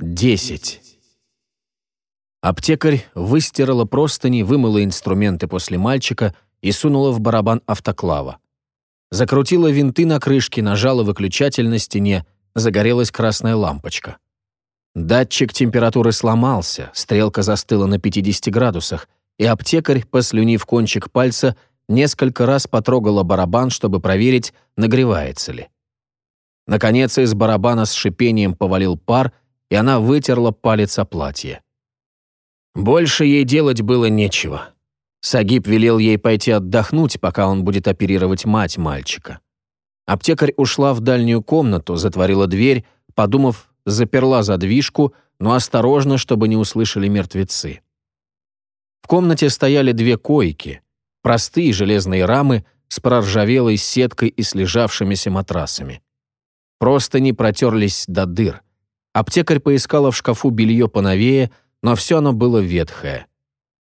Десять. Аптекарь выстирала простыни, вымыла инструменты после мальчика и сунула в барабан автоклава. Закрутила винты на крышке, нажала выключатель на стене, загорелась красная лампочка. Датчик температуры сломался, стрелка застыла на 50 градусах, и аптекарь, послюнив кончик пальца, несколько раз потрогала барабан, чтобы проверить, нагревается ли. Наконец из барабана с шипением повалил пар, и она вытерла палец о платье. Больше ей делать было нечего. Сагиб велел ей пойти отдохнуть, пока он будет оперировать мать мальчика. Аптекарь ушла в дальнюю комнату, затворила дверь, подумав, заперла задвижку, но осторожно, чтобы не услышали мертвецы. В комнате стояли две койки, простые железные рамы с проржавелой сеткой и слежавшимися матрасами. Просто не протерлись до дыр. Аптекарь поискала в шкафу белье поновее, но все оно было ветхое.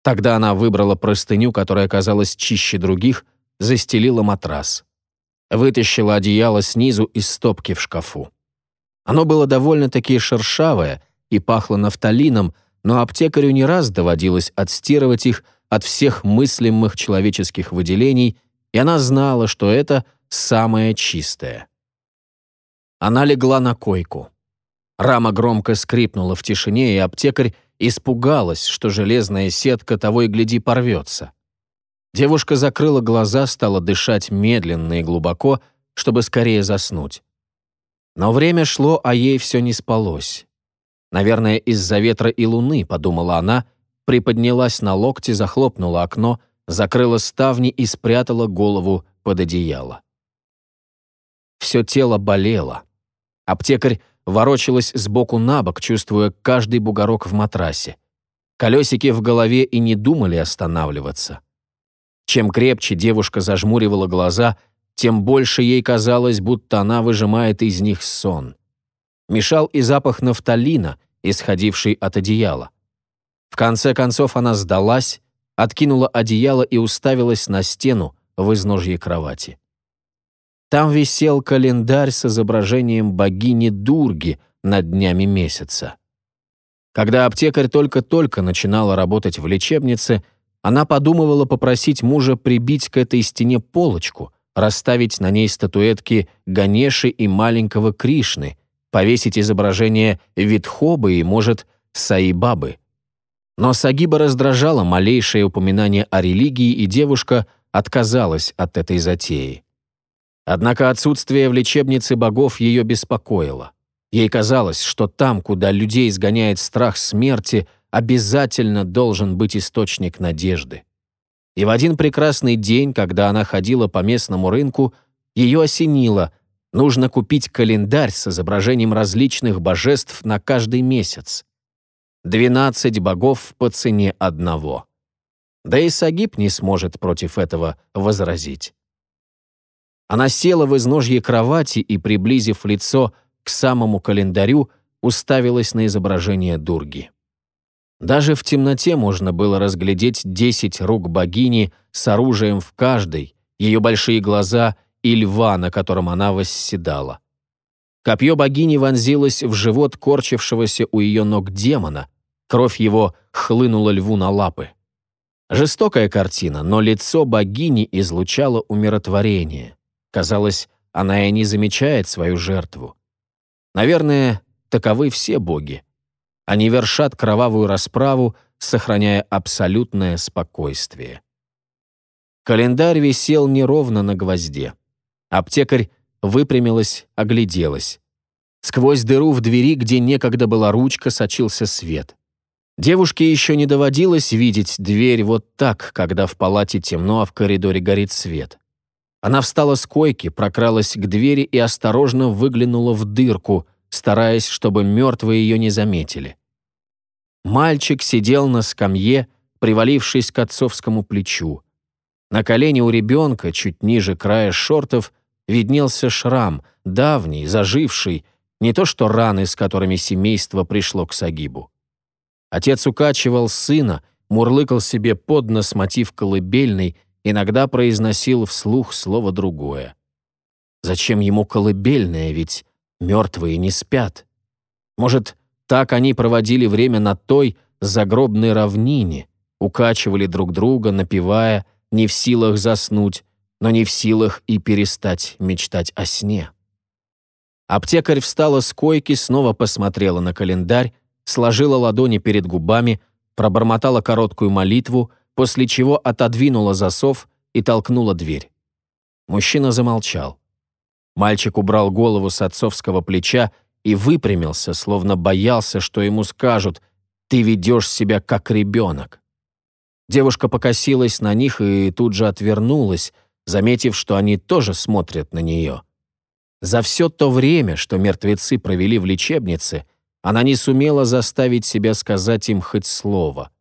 Тогда она выбрала простыню, которая оказалась чище других, застелила матрас. Вытащила одеяло снизу из стопки в шкафу. Оно было довольно-таки шершавое и пахло нафталином, но аптекарю не раз доводилось отстирывать их от всех мыслимых человеческих выделений, и она знала, что это самое чистое. Она легла на койку. Рама громко скрипнула в тишине, и аптекарь испугалась, что железная сетка того и гляди порвется. Девушка закрыла глаза, стала дышать медленно и глубоко, чтобы скорее заснуть. Но время шло, а ей все не спалось. Наверное, из-за ветра и луны, подумала она, приподнялась на локте, захлопнула окно, закрыла ставни и спрятала голову под одеяло. Все тело болело. Аптекарь ворочалась сбоку на бок, чувствуя каждый бугорок в матрасе. Колесики в голове и не думали останавливаться. Чем крепче девушка зажмуривала глаза, тем больше ей казалось, будто она выжимает из них сон. Мешал и запах нафталина, исходивший от одеяла. В конце концов она сдалась, откинула одеяло и уставилась на стену в изножье кровати. Там висел календарь с изображением богини Дурги над днями месяца. Когда аптекарь только-только начинала работать в лечебнице, она подумывала попросить мужа прибить к этой стене полочку, расставить на ней статуэтки Ганеши и маленького Кришны, повесить изображение Витхобы и, может, Саибабы. Но Сагиба раздражала малейшее упоминание о религии, и девушка отказалась от этой затеи. Однако отсутствие в лечебнице богов ее беспокоило. Ей казалось, что там, куда людей изгоняет страх смерти, обязательно должен быть источник надежды. И в один прекрасный день, когда она ходила по местному рынку, ее осенило – нужно купить календарь с изображением различных божеств на каждый месяц. Двенадцать богов по цене одного. Да и Сагиб не сможет против этого возразить. Она села в изножье кровати и, приблизив лицо к самому календарю, уставилась на изображение Дурги. Даже в темноте можно было разглядеть десять рук богини с оружием в каждой, ее большие глаза и льва, на котором она восседала. Копье богини вонзилось в живот корчившегося у ее ног демона, кровь его хлынула льву на лапы. Жестокая картина, но лицо богини излучало умиротворение. Казалось, она и не замечает свою жертву. Наверное, таковы все боги. Они вершат кровавую расправу, сохраняя абсолютное спокойствие. Календарь висел неровно на гвозде. Аптекарь выпрямилась, огляделась. Сквозь дыру в двери, где некогда была ручка, сочился свет. Девушке еще не доводилось видеть дверь вот так, когда в палате темно, а в коридоре горит свет. Она встала с койки, прокралась к двери и осторожно выглянула в дырку, стараясь, чтобы мертвые ее не заметили. Мальчик сидел на скамье, привалившись к отцовскому плечу. На колене у ребенка, чуть ниже края шортов, виднелся шрам, давний, заживший, не то что раны, с которыми семейство пришло к Сагибу. Отец укачивал сына, мурлыкал себе под нос мотив колыбельной иногда произносил вслух слово другое. Зачем ему колыбельное, ведь мертвые не спят? Может, Так они проводили время на той загробной равнине, укачивали друг друга, напевая, не в силах заснуть, но не в силах и перестать мечтать о сне. Аптекарь встала с койки, снова посмотрела на календарь, сложила ладони перед губами, пробормотала короткую молитву, после чего отодвинула засов и толкнула дверь. Мужчина замолчал. Мальчик убрал голову с отцовского плеча и выпрямился, словно боялся, что ему скажут «ты ведешь себя как ребенок». Девушка покосилась на них и тут же отвернулась, заметив, что они тоже смотрят на нее. За все то время, что мертвецы провели в лечебнице, она не сумела заставить себя сказать им хоть слово.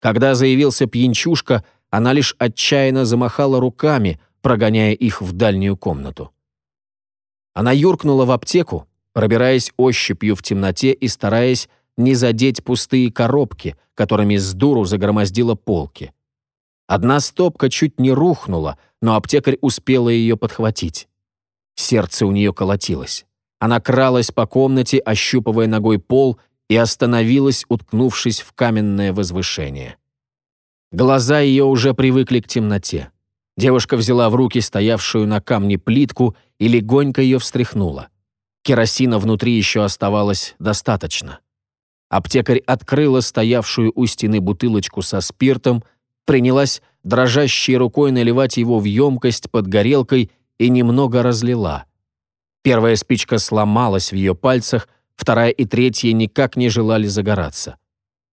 Когда заявился пьянчушка, она лишь отчаянно замахала руками, прогоняя их в дальнюю комнату. Она юркнула в аптеку, пробираясь ощупью в темноте и стараясь не задеть пустые коробки, которыми с дуру загромоздила полки. Одна стопка чуть не рухнула, но аптекарь успела ее подхватить. Сердце у нее колотилось. Она кралась по комнате, ощупывая ногой пол, и остановилась, уткнувшись в каменное возвышение. Глаза ее уже привыкли к темноте. Девушка взяла в руки стоявшую на камне плитку и легонько ее встряхнула. Керосина внутри еще оставалось достаточно. Аптекарь открыла стоявшую у стены бутылочку со спиртом, принялась дрожащей рукой наливать его в емкость под горелкой и немного разлила. Первая спичка сломалась в ее пальцах, вторая и третья никак не желали загораться.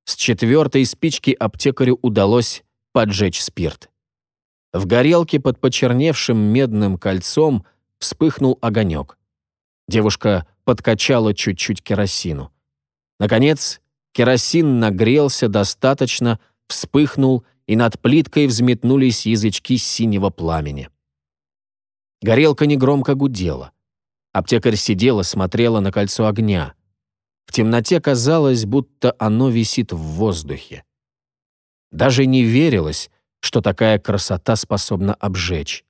С четвертой спички аптекарю удалось поджечь спирт. В горелке под почерневшим медным кольцом вспыхнул огонек. Девушка подкачала чуть-чуть керосину. Наконец, керосин нагрелся достаточно, вспыхнул, и над плиткой взметнулись язычки синего пламени. Горелка негромко гудела. Аптекарь сидела, смотрела на кольцо огня. В темноте казалось, будто оно висит в воздухе. Даже не верилось, что такая красота способна обжечь.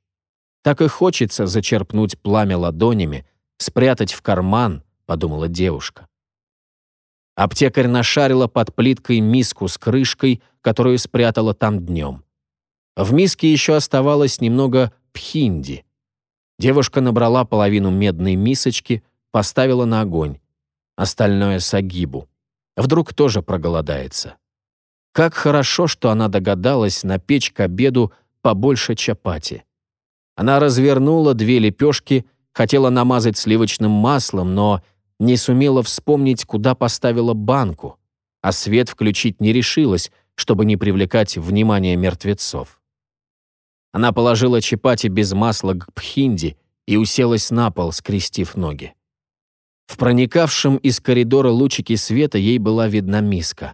Так и хочется зачерпнуть пламя ладонями, спрятать в карман, подумала девушка. Аптекарь нашарила под плиткой миску с крышкой, которую спрятала там днем. В миске еще оставалось немного пхинди. Девушка набрала половину медной мисочки, поставила на огонь. Остальное сагибу. Вдруг тоже проголодается. Как хорошо, что она догадалась напечь к обеду побольше чапати. Она развернула две лепешки, хотела намазать сливочным маслом, но не сумела вспомнить, куда поставила банку, а свет включить не решилась, чтобы не привлекать внимание мертвецов. Она положила чапати без масла к пхинди и уселась на пол, скрестив ноги. В проникавшем из коридора лучике света ей была видна миска.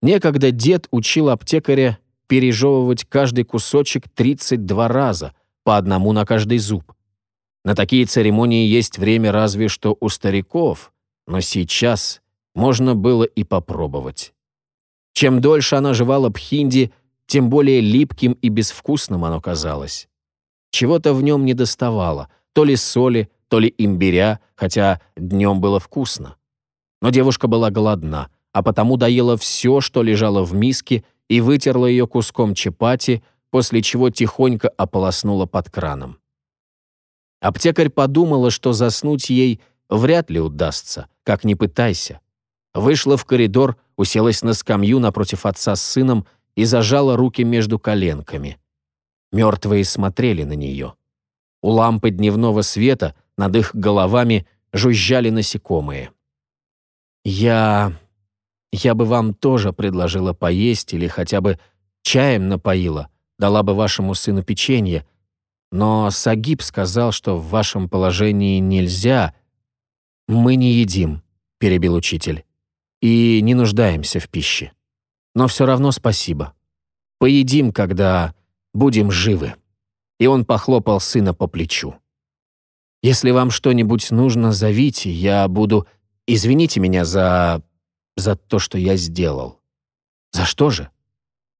Некогда дед учил аптекаря пережевывать каждый кусочек 32 раза, по одному на каждый зуб. На такие церемонии есть время разве что у стариков, но сейчас можно было и попробовать. Чем дольше она жевала бхинди, тем более липким и безвкусным оно казалось. Чего-то в нем не доставало, то ли соли, то ли имбиря, хотя днем было вкусно. Но девушка была голодна, а потому доела все, что лежало в миске, и вытерла ее куском чапати, после чего тихонько ополоснула под краном. Аптекарь подумала, что заснуть ей вряд ли удастся, как ни пытайся. Вышла в коридор, уселась на скамью напротив отца с сыном и зажала руки между коленками. Мертвые смотрели на нее. У лампы дневного света над их головами жужжали насекомые. «Я... я бы вам тоже предложила поесть или хотя бы чаем напоила, дала бы вашему сыну печенье, но Сагиб сказал, что в вашем положении нельзя. Мы не едим, перебил учитель, и не нуждаемся в пище. Но все равно спасибо. Поедим, когда будем живы. И он похлопал сына по плечу. Если вам что-нибудь нужно, зовите, я буду... Извините меня за... за то, что я сделал. За что же?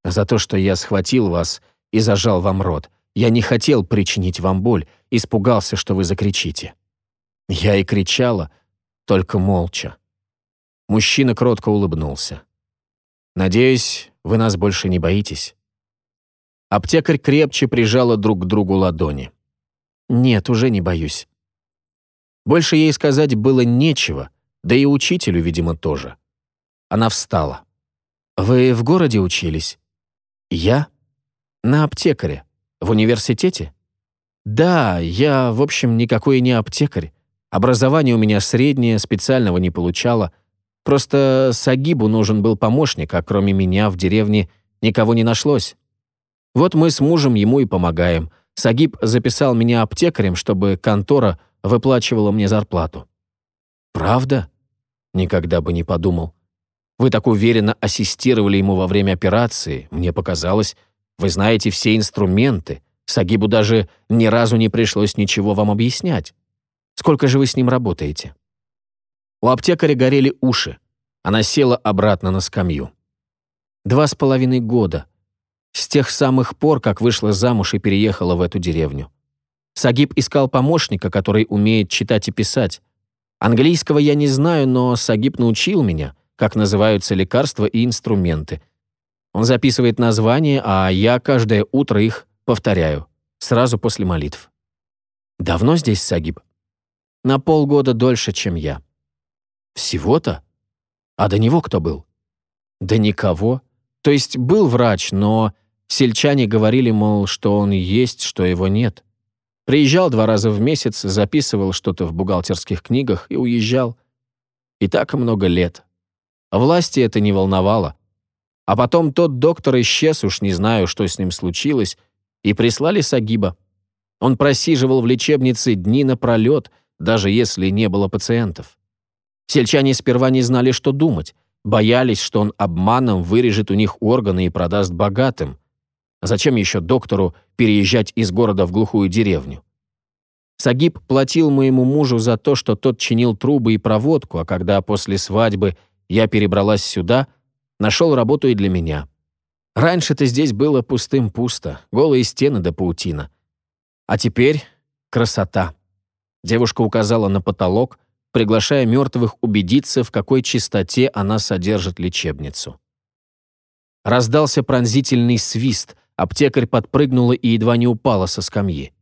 За то, что я схватил вас и зажал вам рот. Я не хотел причинить вам боль, испугался, что вы закричите. Я и кричала, только молча. Мужчина кротко улыбнулся. «Надеюсь, вы нас больше не боитесь?» Аптекарь крепче прижала друг к другу ладони. «Нет, уже не боюсь». Больше ей сказать было нечего, да и учителю, видимо, тоже. Она встала. «Вы в городе учились?» «Я?» «На аптекаре. В университете?» «Да, я, в общем, никакой не аптекарь. Образование у меня среднее, специального не получала. Просто Сагибу нужен был помощник, а кроме меня в деревне никого не нашлось. Вот мы с мужем ему и помогаем. Сагиб записал меня аптекарем, чтобы контора выплачивала мне зарплату». «Правда?» Никогда бы не подумал. Вы так уверенно ассистировали ему во время операции. Мне показалось, вы знаете все инструменты. Сагибу даже ни разу не пришлось ничего вам объяснять. Сколько же вы с ним работаете?» У аптекаря горели уши. Она села обратно на скамью. «Два с половиной года. С тех самых пор, как вышла замуж и переехала в эту деревню. Сагиб искал помощника, который умеет читать и писать. Английского я не знаю, но Сагиб научил меня, как называются лекарства и инструменты. Он записывает названия, а я каждое утро их повторяю, сразу после молитв. Давно здесь Сагиб? На полгода дольше, чем я. Всего-то? А до него кто был? Да никого. То есть был врач, но сельчане говорили, мол, что он есть, что его нет. Приезжал два раза в месяц, записывал что-то в бухгалтерских книгах и уезжал. И так много лет. Власти это не волновало. А потом тот доктор исчез, уж не знаю, что с ним случилось, и прислали Сагиба. Он просиживал в лечебнице дни напролет, даже если не было пациентов. Сельчане сперва не знали, что думать, боялись, что он обманом вырежет у них органы и продаст богатым. Зачем еще доктору переезжать из города в глухую деревню? Сагиб платил моему мужу за то, что тот чинил трубы и проводку, а когда после свадьбы я перебралась сюда, нашел работу и для меня. Раньше-то здесь было пустым-пусто, голые стены да паутина. А теперь красота. Девушка указала на потолок, приглашая мертвых убедиться, в какой чистоте она содержит лечебницу. Раздался пронзительный свист, Аптекарь подпрыгнула и едва не упала со скамьи.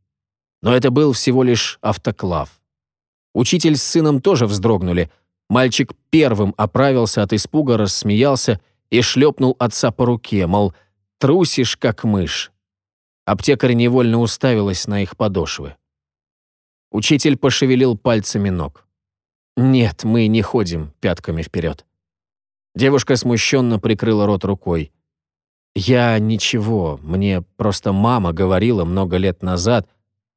Но это был всего лишь автоклав. Учитель с сыном тоже вздрогнули. Мальчик первым оправился от испуга, рассмеялся и шлепнул отца по руке, мол, трусишь, как мышь. Аптекарь невольно уставилась на их подошвы. Учитель пошевелил пальцами ног. «Нет, мы не ходим пятками вперед». Девушка смущенно прикрыла рот рукой. «Я ничего, мне просто мама говорила много лет назад.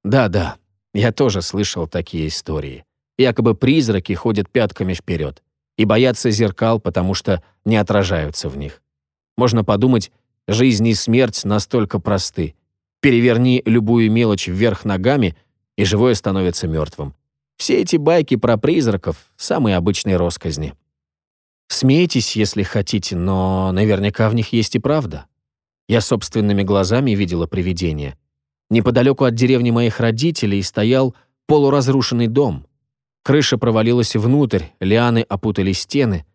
Да-да, я тоже слышал такие истории. Якобы призраки ходят пятками вперед и боятся зеркал, потому что не отражаются в них. Можно подумать, жизнь и смерть настолько просты. Переверни любую мелочь вверх ногами, и живое становится мертвым. Все эти байки про призраков — самые обычные росказни. Смейтесь, если хотите, но наверняка в них есть и правда. Я собственными глазами видела привидение. Неподалеку от деревни моих родителей стоял полуразрушенный дом. Крыша провалилась внутрь, лианы опутали стены.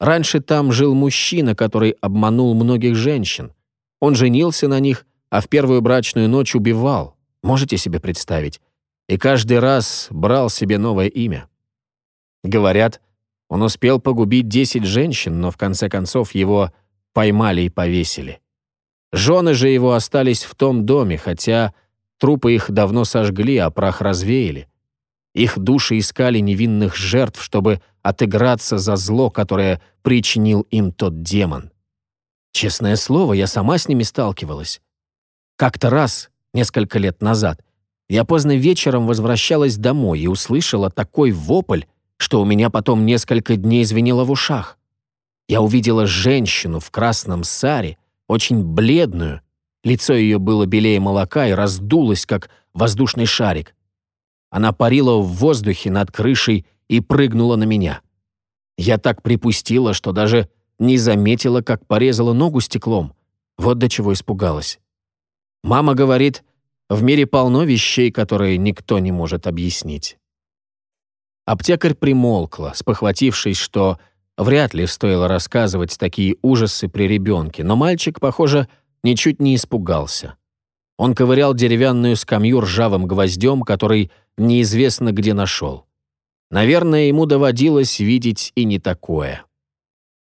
Раньше там жил мужчина, который обманул многих женщин. Он женился на них, а в первую брачную ночь убивал. Можете себе представить? И каждый раз брал себе новое имя. Говорят, он успел погубить 10 женщин, но в конце концов его поймали и повесили. Жены же его остались в том доме, хотя трупы их давно сожгли, а прах развеяли. Их души искали невинных жертв, чтобы отыграться за зло, которое причинил им тот демон. Честное слово, я сама с ними сталкивалась. Как-то раз, несколько лет назад, я поздно вечером возвращалась домой и услышала такой вопль, что у меня потом несколько дней звенело в ушах. Я увидела женщину в красном саре, очень бледную. Лицо ее было белее молока и раздулось, как воздушный шарик. Она парила в воздухе над крышей и прыгнула на меня. Я так припустила, что даже не заметила, как порезала ногу стеклом. Вот до чего испугалась. Мама говорит, в мире полно вещей, которые никто не может объяснить. Аптекарь примолкла, спохватившись, что вряд ли стоило рассказывать такие ужасы при ребенке, но мальчик, похоже, ничуть не испугался. Он ковырял деревянную скамью ржавым гвоздем, который неизвестно где нашел. Наверное, ему доводилось видеть и не такое.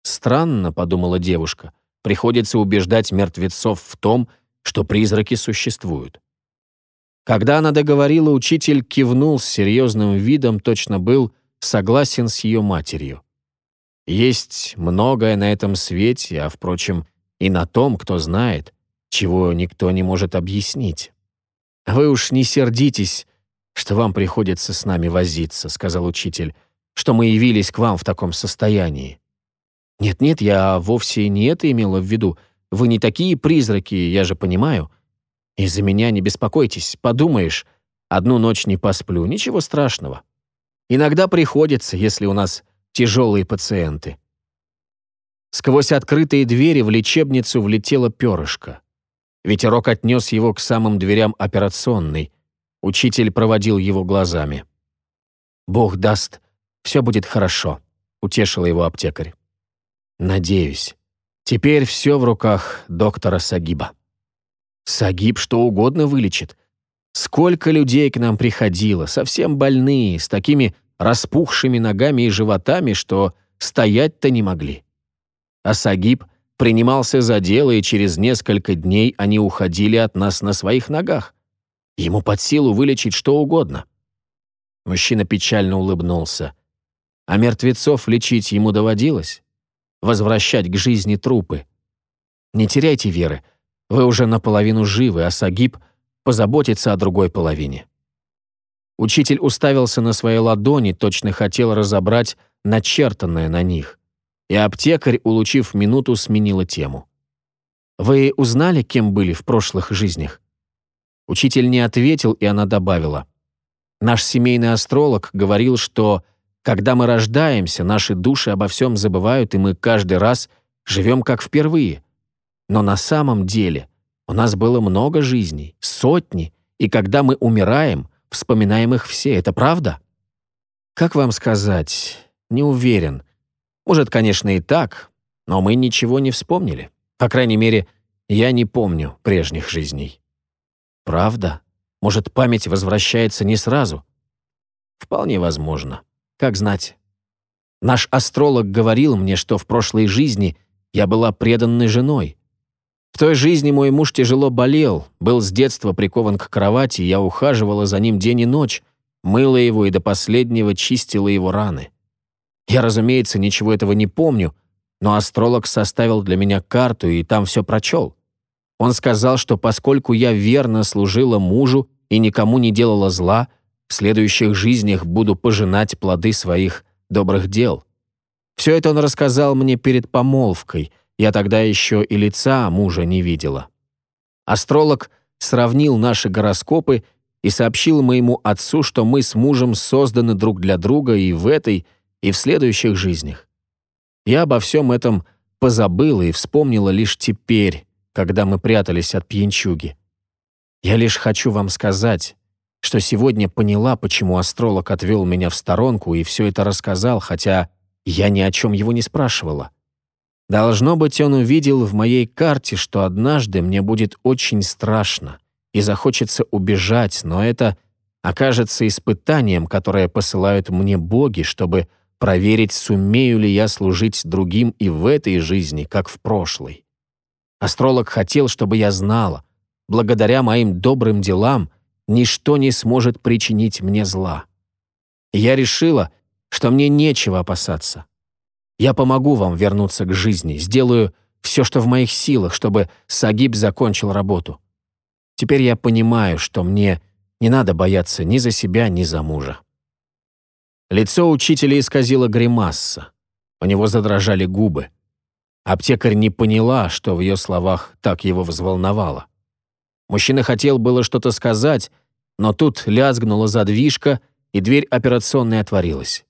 «Странно», — подумала девушка, — «приходится убеждать мертвецов в том, что призраки существуют». Когда она договорила, учитель кивнул с серьезным видом, точно был согласен с ее матерью. Есть многое на этом свете, а, впрочем, и на том, кто знает, чего никто не может объяснить. «Вы уж не сердитесь, что вам приходится с нами возиться», — сказал учитель, «что мы явились к вам в таком состоянии». «Нет-нет, я вовсе не это имела в виду. Вы не такие призраки, я же понимаю. Из-за меня не беспокойтесь, подумаешь. Одну ночь не посплю, ничего страшного. Иногда приходится, если у нас тяжелые пациенты». Сквозь открытые двери в лечебницу влетело перышко. Ветерок отнес его к самым дверям операционной. Учитель проводил его глазами. «Бог даст, все будет хорошо», — утешил его аптекарь. «Надеюсь. Теперь все в руках доктора Сагиба». «Сагиб что угодно вылечит. Сколько людей к нам приходило, совсем больные, с такими распухшими ногами и животами, что стоять-то не могли. А Сагиб принимался за дело, и через несколько дней они уходили от нас на своих ногах. Ему под силу вылечить что угодно. Мужчина печально улыбнулся. А мертвецов лечить ему доводилось? Возвращать к жизни трупы? Не теряйте веры. Вы уже наполовину живы, а Сагиб позаботится о другой половине. Учитель уставился на свои ладони, точно хотел разобрать начертанное на них. И аптекарь, улучив минуту, сменила тему. «Вы узнали, кем были в прошлых жизнях?» Учитель не ответил, и она добавила. «Наш семейный астролог говорил, что, когда мы рождаемся, наши души обо всем забывают, и мы каждый раз живем как впервые. Но на самом деле у нас было много жизней, сотни, и когда мы умираем, вспоминаем их все, это правда? Как вам сказать? Не уверен. Может, конечно, и так, но мы ничего не вспомнили. По крайней мере, я не помню прежних жизней. Правда? Может, память возвращается не сразу? Вполне возможно. Как знать. Наш астролог говорил мне, что в прошлой жизни я была преданной женой. В той жизни мой муж тяжело болел, был с детства прикован к кровати, я ухаживала за ним день и ночь, мыла его и до последнего чистила его раны. Я, разумеется, ничего этого не помню, но астролог составил для меня карту и там все прочел. Он сказал, что поскольку я верно служила мужу и никому не делала зла, в следующих жизнях буду пожинать плоды своих добрых дел. Все это он рассказал мне перед помолвкой, я тогда еще и лица мужа не видела. Астролог сравнил наши гороскопы и сообщил моему отцу, что мы с мужем созданы друг для друга и в этой, и в следующих жизнях. Я обо всем этом позабыла и вспомнила лишь теперь, когда мы прятались от пьянчуги. Я лишь хочу вам сказать, что сегодня поняла, почему астролог отвел меня в сторонку и все это рассказал, хотя я ни о чем его не спрашивала. Должно быть, он увидел в моей карте, что однажды мне будет очень страшно и захочется убежать, но это окажется испытанием, которое посылают мне боги, чтобы проверить, сумею ли я служить другим и в этой жизни, как в прошлой. Астролог хотел, чтобы я знала, благодаря моим добрым делам ничто не сможет причинить мне зла. я решила, что мне нечего опасаться. Я помогу вам вернуться к жизни, сделаю все, что в моих силах, чтобы Сагиб закончил работу. Теперь я понимаю, что мне не надо бояться ни за себя, ни за мужа». Лицо учителя исказило гримасса. У него задрожали губы. Аптекарь не поняла, что в ее словах так его взволновало. Мужчина хотел было что-то сказать, но тут лязгнула задвижка, и дверь операционной отворилась.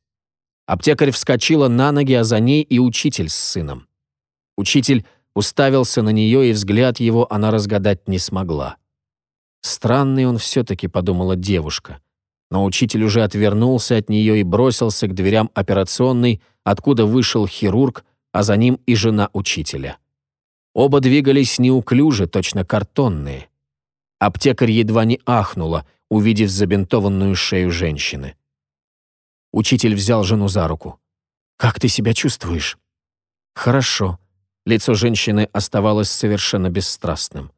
Аптекарь вскочила на ноги, а за ней и учитель с сыном. Учитель уставился на нее, и взгляд его она разгадать не смогла. «Странный он все-таки», — подумала девушка. но учитель уже отвернулся от нее и бросился к дверям операционной, откуда вышел хирург, а за ним и жена учителя. Оба двигались неуклюже, точно картонные. Аптекарь едва не ахнула, увидев забинтованную шею женщины. Учитель взял жену за руку. «Как ты себя чувствуешь?» «Хорошо». Лицо женщины оставалось совершенно бесстрастным.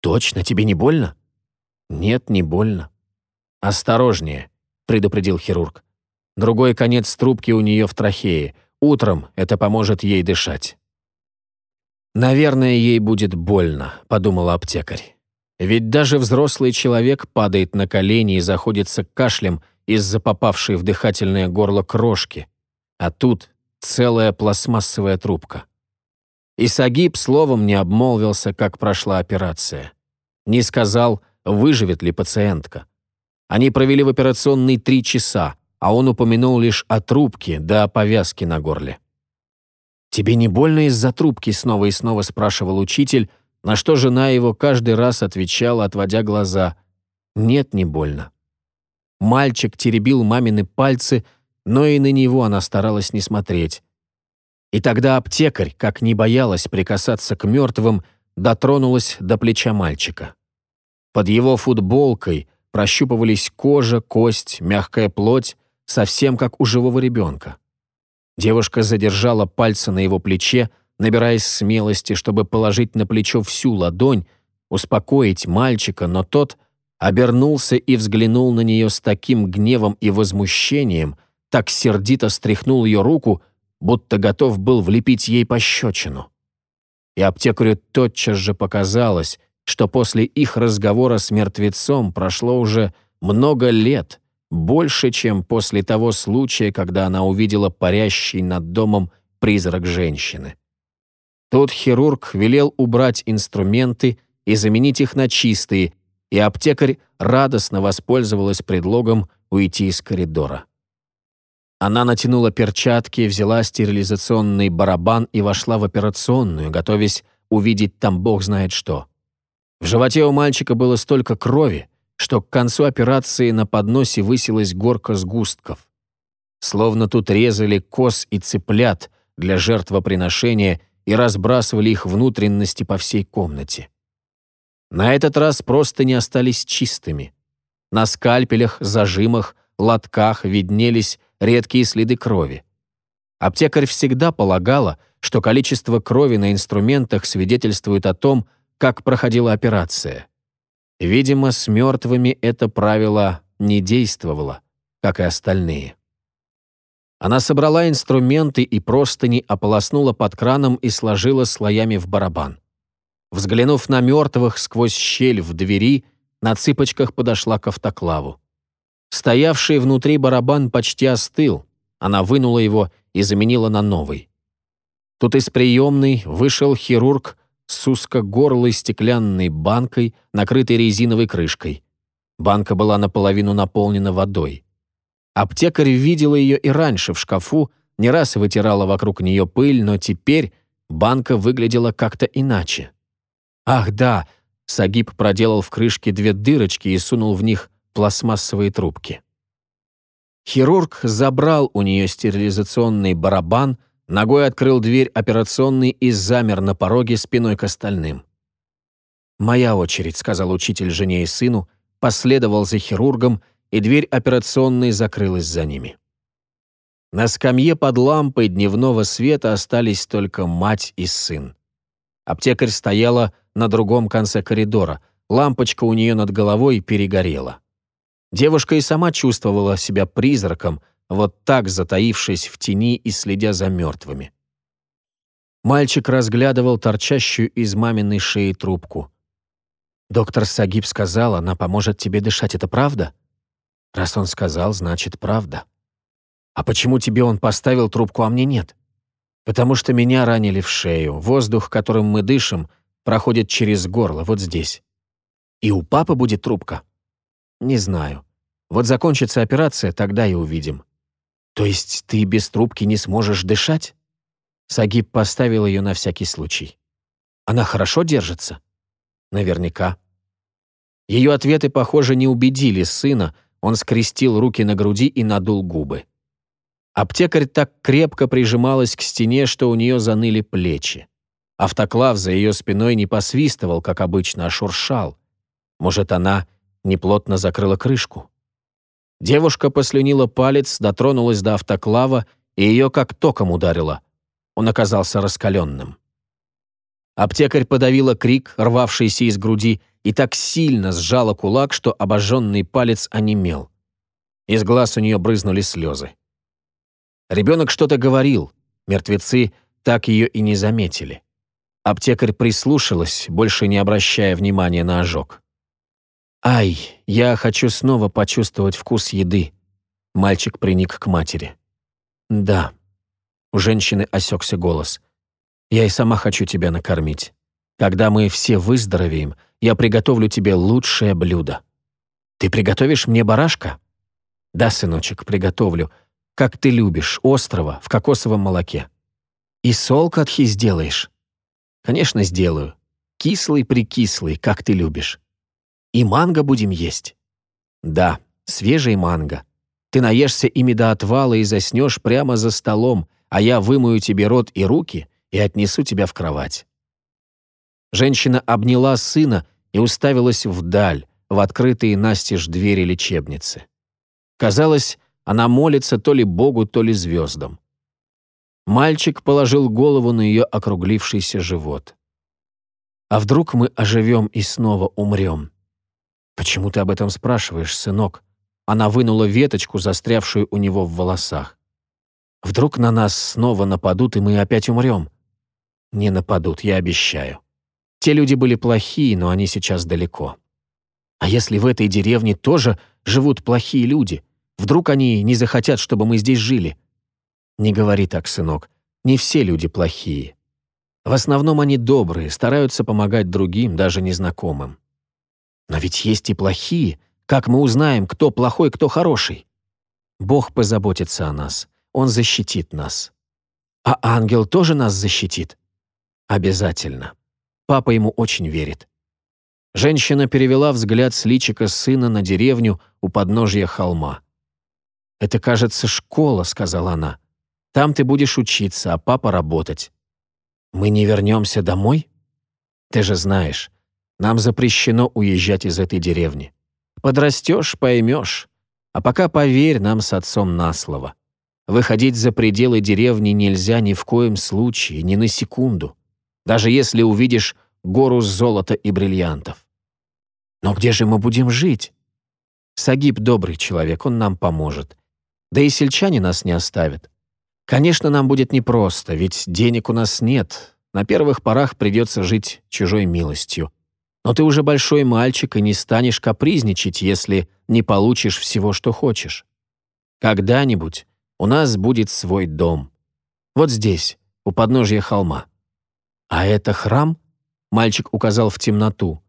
«Точно, тебе не больно?» «Нет, не больно». «Осторожнее», — предупредил хирург. «Другой конец трубки у нее в трахее. Утром это поможет ей дышать». «Наверное, ей будет больно», — подумала аптекарь. Ведь даже взрослый человек падает на колени и заходится кашлем из-за попавшей в дыхательное горло крошки. А тут целая пластмассовая трубка. И Сагиб словом не обмолвился, как прошла операция. Не сказал, выживет ли пациентка. Они провели в операционной три часа, а он упомянул лишь о трубке да о повязке на горле. «Тебе не больно из-за трубки?» — снова и снова спрашивал учитель, на что жена его каждый раз отвечала, отводя глаза. «Нет, не больно». Мальчик теребил мамины пальцы, но и на него она старалась не смотреть. И тогда аптекарь, как не боялась прикасаться к мертвым, дотронулась до плеча мальчика. Под его футболкой прощупывались кожа, кость, мягкая плоть, совсем как у живого ребенка. Девушка задержала пальцы на его плече, набираясь смелости, чтобы положить на плечо всю ладонь, успокоить мальчика, но тот обернулся и взглянул на нее с таким гневом и возмущением, так сердито стряхнул ее руку, будто готов был влепить ей пощечину. И аптекарю тотчас же показалось, что после их разговора с мертвецом прошло уже много лет, больше, чем после того случая, когда она увидела парящий над домом призрак женщины. Тут хирург велел убрать инструменты и заменить их на чистые, и аптекарь радостно воспользовалась предлогом уйти из коридора. Она натянула перчатки, взяла стерилизационный барабан и вошла в операционную, готовясь увидеть там бог знает что. В животе у мальчика было столько крови, что к концу операции на подносе высилась горка сгустков. Словно тут резали коз и цыплят для жертвоприношения и разбрасывали их внутренности по всей комнате. На этот раз просто не остались чистыми. На скальпелях, зажимах, лотках виднелись редкие следы крови. Аптекарь всегда полагала, что количество крови на инструментах свидетельствует о том, как проходила операция. Видимо, с мертвыми это правило не действовало, как и остальные. Она собрала инструменты и простыни, ополоснула под краном и сложила слоями в барабан. Взглянув на мертвых сквозь щель в двери, на цыпочках подошла к автоклаву. Стоявший внутри барабан почти остыл. Она вынула его и заменила на новый. Тут из приемной вышел хирург с узкогорлой стеклянной банкой, накрытой резиновой крышкой. Банка была наполовину наполнена водой. Аптекарь видела ее и раньше в шкафу, не раз вытирала вокруг нее пыль, но теперь банка выглядела как-то иначе. Ах да, Сагиб проделал в крышке две дырочки и сунул в них пластмассовые трубки. Хирург забрал у нее стерилизационный барабан, ногой открыл дверь операционной и замер на пороге спиной к остальным. «Моя очередь», — сказал учитель жене и сыну, последовал за хирургом и дверь операционной закрылась за ними. На скамье под лампой дневного света остались только мать и сын. Аптекарь стояла на другом конце коридора, лампочка у нее над головой перегорела. Девушка и сама чувствовала себя призраком, вот так затаившись в тени и следя за мертвыми. Мальчик разглядывал торчащую из маминой шеи трубку. «Доктор Сагиб сказал, она поможет тебе дышать, это правда?» Раз он сказал, значит, правда. А почему тебе он поставил трубку, а мне нет? Потому что меня ранили в шею. Воздух, которым мы дышим, проходит через горло, вот здесь. И у папы будет трубка? Не знаю. Вот закончится операция, тогда и увидим. То есть ты без трубки не сможешь дышать? Сагиб поставил ее на всякий случай. Она хорошо держится? Наверняка. Ее ответы, похоже, не убедили сына, он скрестил руки на груди и надул губы. Аптекарь так крепко прижималась к стене, что у нее заныли плечи. Автоклав за ее спиной не посвистывал, как обычно, а шуршал. Может, она неплотно закрыла крышку? Девушка послюнила палец, дотронулась до автоклава, и ее как током ударило. Он оказался раскаленным. Аптекарь подавила крик, рвавшийся из груди, и так сильно сжала кулак, что обожженный палец онемел. Из глаз у нее брызнули слезы. Ребенок что-то говорил, мертвецы так ее и не заметили. Аптекарь прислушалась, больше не обращая внимания на ожог. «Ай, я хочу снова почувствовать вкус еды», — мальчик приник к матери. «Да». У женщины осекся голос. «Я и сама хочу тебя накормить. Когда мы все выздоровеем, я приготовлю тебе лучшее блюдо. Ты приготовишь мне барашка?» «Да, сыночек, приготовлю как ты любишь, острого, в кокосовом молоке. И сол катхи сделаешь? Конечно, сделаю. Кислый-прикислый, как ты любишь. И манго будем есть? Да, свежий манго. Ты наешься ими до отвала и заснешь прямо за столом, а я вымою тебе рот и руки и отнесу тебя в кровать. Женщина обняла сына и уставилась вдаль, в открытые настежь двери лечебницы. Казалось, она молится то ли Богу, то ли звездам. Мальчик положил голову на ее округлившийся живот. «А вдруг мы оживем и снова умрем?» «Почему ты об этом спрашиваешь, сынок?» Она вынула веточку, застрявшую у него в волосах. «Вдруг на нас снова нападут, и мы опять умрем?» «Не нападут, я обещаю. Те люди были плохие, но они сейчас далеко. А если в этой деревне тоже живут плохие люди? Вдруг они не захотят, чтобы мы здесь жили? Не говори так, сынок. Не все люди плохие. В основном они добрые, стараются помогать другим, даже незнакомым. Но ведь есть и плохие. Как мы узнаем, кто плохой, кто хороший? Бог позаботится о нас. Он защитит нас. А ангел тоже нас защитит? Обязательно. Папа ему очень верит. Женщина перевела взгляд с личика сына на деревню у подножья холма. «Это, кажется, школа», — сказала она. «Там ты будешь учиться, а папа работать». «Мы не вернемся домой?» «Ты же знаешь, нам запрещено уезжать из этой деревни. Подрастешь, поймешь. А пока поверь нам с отцом на слово. Выходить за пределы деревни нельзя ни в коем случае, ни на секунду. Даже если увидишь гору золота и бриллиантов. Но где же мы будем жить? Сагиб добрый человек, он нам поможет. Да и сельчане нас не оставят. Конечно, нам будет непросто, ведь денег у нас нет. На первых порах придется жить чужой милостью. Но ты уже большой мальчик и не станешь капризничать, если не получишь всего, что хочешь. Когда-нибудь у нас будет свой дом. Вот здесь, у подножья холма. А это храм? Мальчик указал в темноту.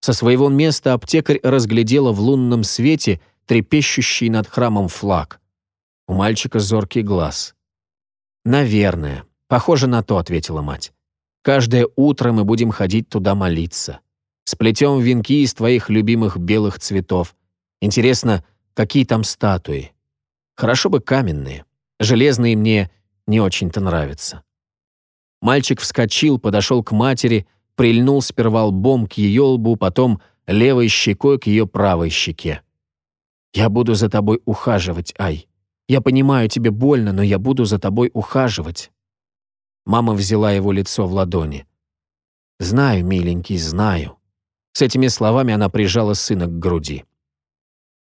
Со своего места аптекарь разглядела в лунном свете трепещущий над храмом флаг. У мальчика зоркий глаз. «Наверное. Похоже на то», — ответила мать. «Каждое утро мы будем ходить туда молиться. Сплетем венки из твоих любимых белых цветов. Интересно, какие там статуи? Хорошо бы каменные. Железные мне не очень-то нравятся». Мальчик вскочил, подошел к матери, прильнул сперва лбом к ее лбу, потом левой щекой к ее правой щеке. «Я буду за тобой ухаживать, Ай. Я понимаю, тебе больно, но я буду за тобой ухаживать». Мама взяла его лицо в ладони. «Знаю, миленький, знаю». С этими словами она прижала сына к груди.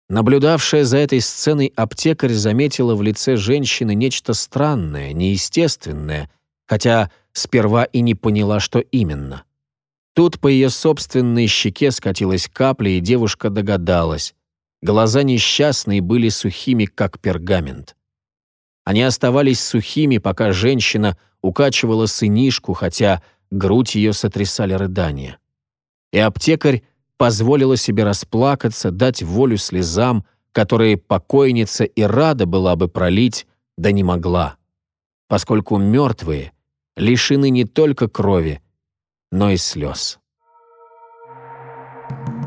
Наблюдавшая за этой сценой аптекарь заметила в лице женщины нечто странное, неестественное, хотя сперва и не поняла, что именно. Тут по ее собственной щеке скатилась капля, и девушка догадалась. Глаза несчастные были сухими, как пергамент. Они оставались сухими, пока женщина укачивала сынишку, хотя грудь ее сотрясали рыдания. И аптекарь позволила себе расплакаться, дать волю слезам, которые покойница и рада была бы пролить, да не могла, поскольку мертвые лишены не только крови, но и слез. Thank you.